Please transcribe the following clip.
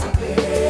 possibility.